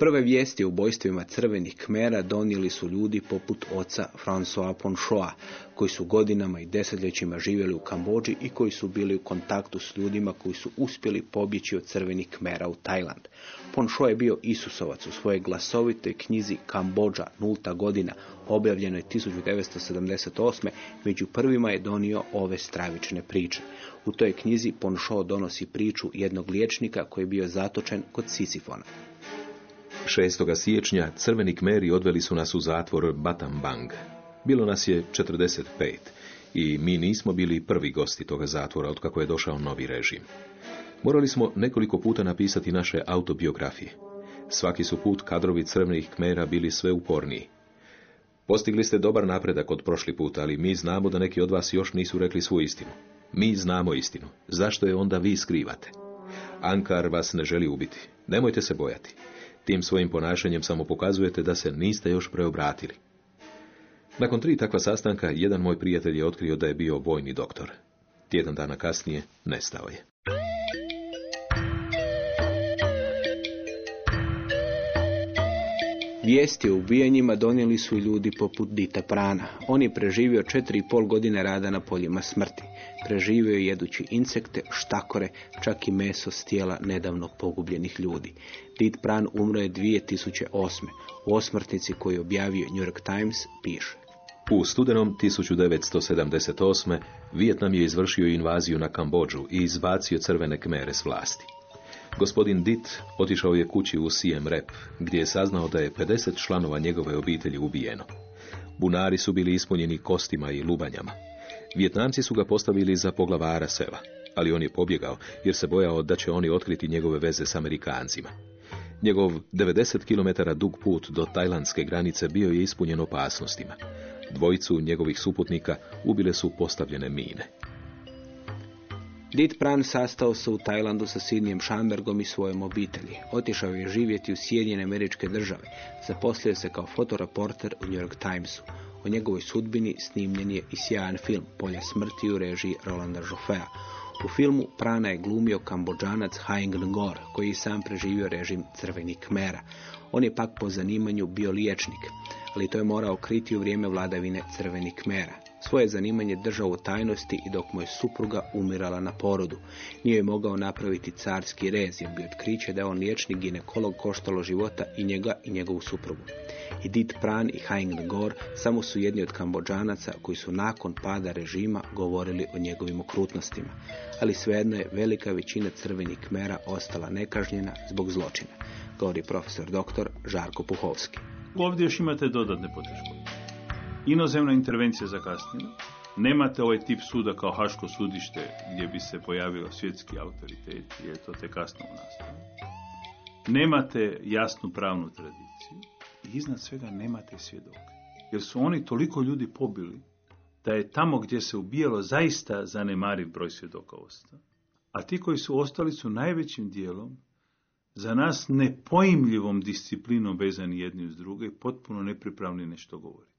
Prve vijesti o ubojstvima crvenih kmera donijeli su ljudi poput oca François Ponchoa, koji su godinama i desetljećima živjeli u Kambođi i koji su bili u kontaktu s ljudima koji su uspjeli pobjeći od crvenih kmera u Tajland. Poncho je bio Isusovac u svojoj glasovitoj knjizi Kambođa, nulta godina, objavljenoj 1978. Među prvima je donio ove stravične priče. U toj knjizi Poncho donosi priču jednog liječnika koji je bio zatočen kod Sisifona. 6. siječnja crveni kmeri odveli su nas u zatvor Batambang. Bilo nas je 45 i mi nismo bili prvi gosti toga zatvora od kako je došao novi režim. Morali smo nekoliko puta napisati naše autobiografije. Svaki su put kadrovi crvenih kmera bili sve uporniji. Postigli ste dobar napredak od prošli put, ali mi znamo da neki od vas još nisu rekli svu istinu. Mi znamo istinu. Zašto je onda vi skrivate? Ankar vas ne želi ubiti. Nemojte se bojati. Tim svojim ponašanjem samo pokazujete da se niste još preobratili. Nakon tri takva sastanka, jedan moj prijatelj je otkrio da je bio vojni doktor. Tjedan dana kasnije nestao je. Vijesti o ubijanjima donijeli su ljudi poput Dita Prana. On je preživio četiri i pol godine rada na poljima smrti. Preživio je jedući insekte, štakore, čak i meso s tijela nedavno pogubljenih ljudi. Dit Pran umro je 2008. U osmrtnici koju objavio New York Times piše. U studenom 1978. Vijetnam je izvršio invaziju na Kambođu i izbacio crvene kmere s vlasti. Gospodin Dit otišao je kući u Siem Rep, gdje je saznao da je 50 članova njegove obitelji ubijeno. Bunari su bili ispunjeni kostima i lubanjama. Vjetnamci su ga postavili za poglavara sela, ali on je pobjegao jer se bojao da će oni otkriti njegove veze s Amerikancima. Njegov 90 km dug put do tajlandske granice bio je ispunjen opasnostima. Dvojicu njegovih suputnika ubile su postavljene mine. Dit Pran sastao se u Tajlandu sa Sidnijem Šambergom i svojom obitelji. Otišao je živjeti u Sjedinjene američke države. Zaposlio se kao fotoreporter u New York Timesu. O njegovoj sudbini snimljen je i sjajan film Polja smrti u režiji Rolanda Joffea. U filmu Prana je glumio kambođanac Haing Ngor, koji je sam preživio režim crvenih kmera. On je pak po zanimanju bio liječnik, ali to je morao kriti u vrijeme vladavine crvenih kmera. Svoje zanimanje držao u tajnosti i dok mu je supruga umirala na porodu. Nije je mogao napraviti carski rez, jer bi otkriće da je on liječnik ginekolog koštalo života i njega i njegovu suprugu. I Dit Pran i Haing Ngor samo su jedni od kambođanaca koji su nakon pada režima govorili o njegovim okrutnostima. Ali svejedno je velika većina crvenih kmera ostala nekažnjena zbog zločina, govori profesor dr. Žarko Puhovski. Ovdje još imate dodatne poteškoće. Inozemna intervencija zakasnila. Nemate ovaj tip suda kao Haško sudište gdje bi se pojavio svjetski autoritet, je to te kasno u nastavu. Nemate jasnu pravnu tradiciju. i iznad svega nemate svjedoka. Jer su oni toliko ljudi pobili da je tamo gdje se ubijalo zaista zanemariv broj svjedoka ostao. A ti koji su ostali su najvećim dijelom za nas nepojmljivom disciplinom vezani jedni uz druge i potpuno nepripravni nešto govoriti.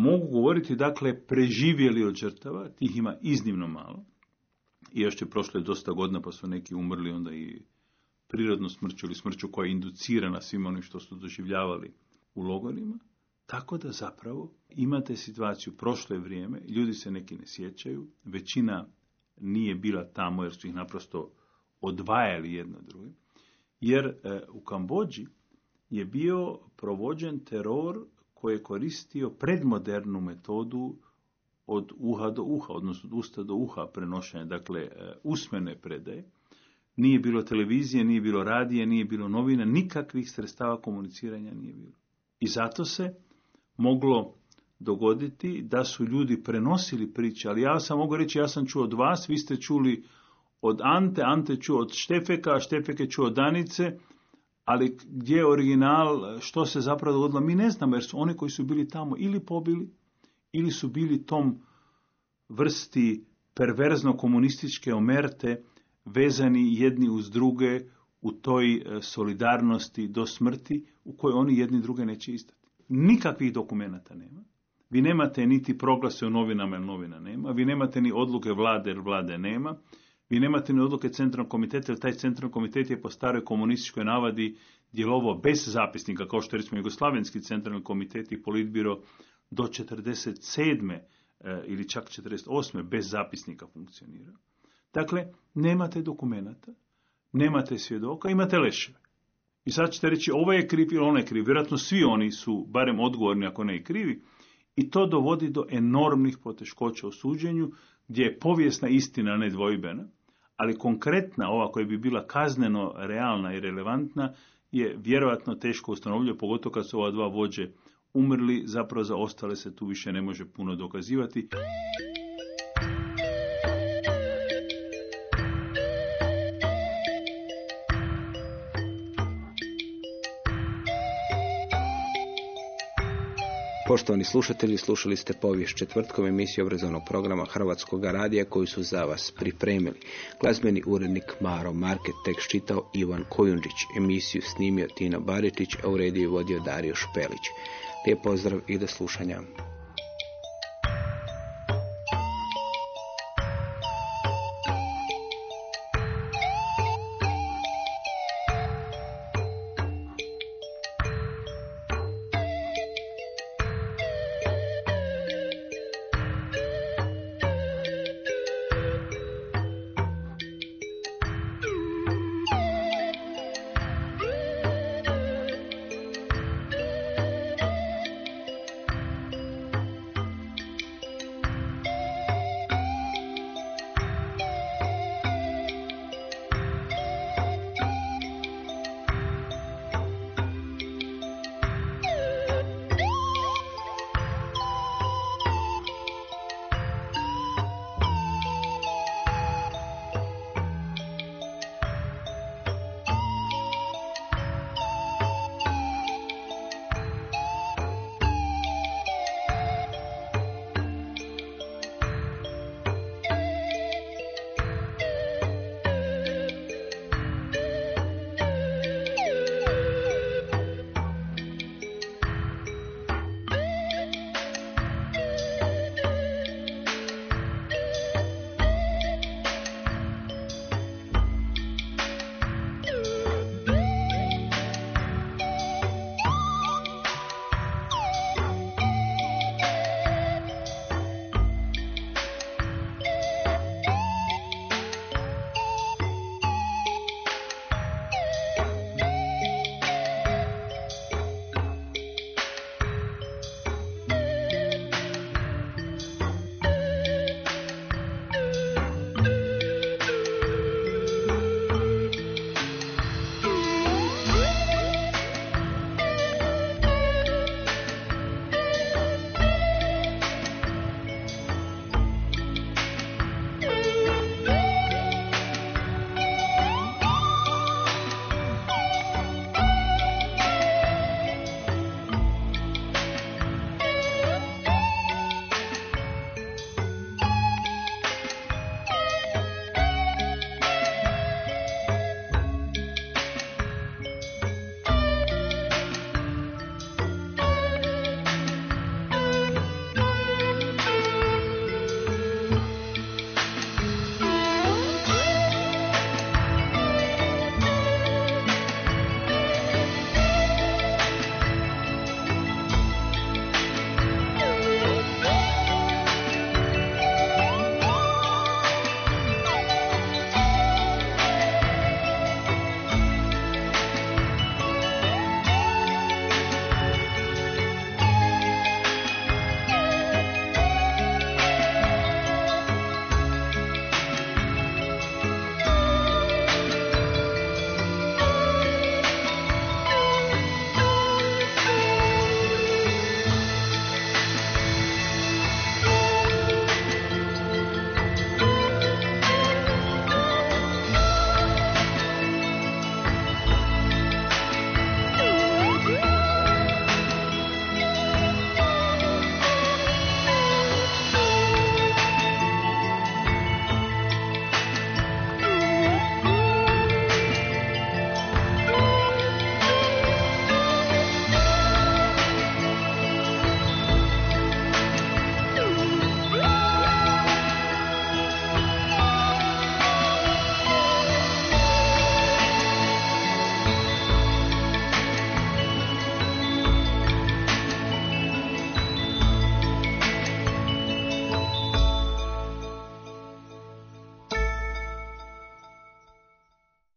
Mogu govoriti, dakle, preživjeli od žrtava, tih ima iznimno malo, i još će prošle dosta godina pa su neki umrli onda i prirodno smrću ili smrću koja je inducirana svim onim što su doživljavali u logorima. Tako da zapravo imate situaciju, prošlo je vrijeme, ljudi se neki ne sjećaju, većina nije bila tamo jer su ih naprosto odvajali jedno druge. Jer e, u Kambođi je bio provođen teror koji je koristio predmodernu metodu od uha do uha, odnosno od usta do uha prenošenja, dakle e, usmene predaje. Nije bilo televizije, nije bilo radije, nije bilo novina, nikakvih sredstava komuniciranja nije bilo. I zato se moglo dogoditi da su ljudi prenosili priče, ali ja sam mogu reći, ja sam čuo od vas, vi ste čuli od Ante, Ante čuo od Štefeka, a Štefek je čuo od Danice, ali gdje je original, što se zapravo dogodilo, mi ne znamo, jer su oni koji su bili tamo ili pobili, ili su bili tom vrsti perverzno komunističke omerte vezani jedni uz druge u toj e, solidarnosti do smrti u kojoj oni jedni druge neće istati. Nikakvih dokumenata nema. Vi nemate niti proglase u novinama jer novina nema. Vi nemate ni odluke vlade jer vlade nema. Vi nemate ni odluke centralnog komiteta jer taj centralni komitet je po staroj komunističkoj navadi djelovao bez zapisnika kao što je recimo Jugoslavenski centralni komitet i politbiro do 47. E, ili čak 48. bez zapisnika funkcionira. Dakle, nemate dokumenata, nemate svjedoka, imate leševe. I sad ćete reći ovo je kriv ili ono je kriv. Vjerojatno svi oni su barem odgovorni ako ne i krivi. I to dovodi do enormnih poteškoća u suđenju gdje je povijesna istina nedvojbena, ali konkretna ova koja bi bila kazneno realna i relevantna je vjerojatno teško ustanovljivo, pogotovo kad su ova dva vođe umrli, zapravo za ostale se tu više ne može puno dokazivati. Poštovani slušatelji, slušali ste povijest četvrtkom emisiju obrazovnog programa Hrvatskog radija koji su za vas pripremili. Glazbeni urednik Maro Market tekst čitao Ivan Kojundžić, emisiju snimio Tina Baritić, a u rediju vodio Dario Špelić. Lijep pozdrav i do slušanja.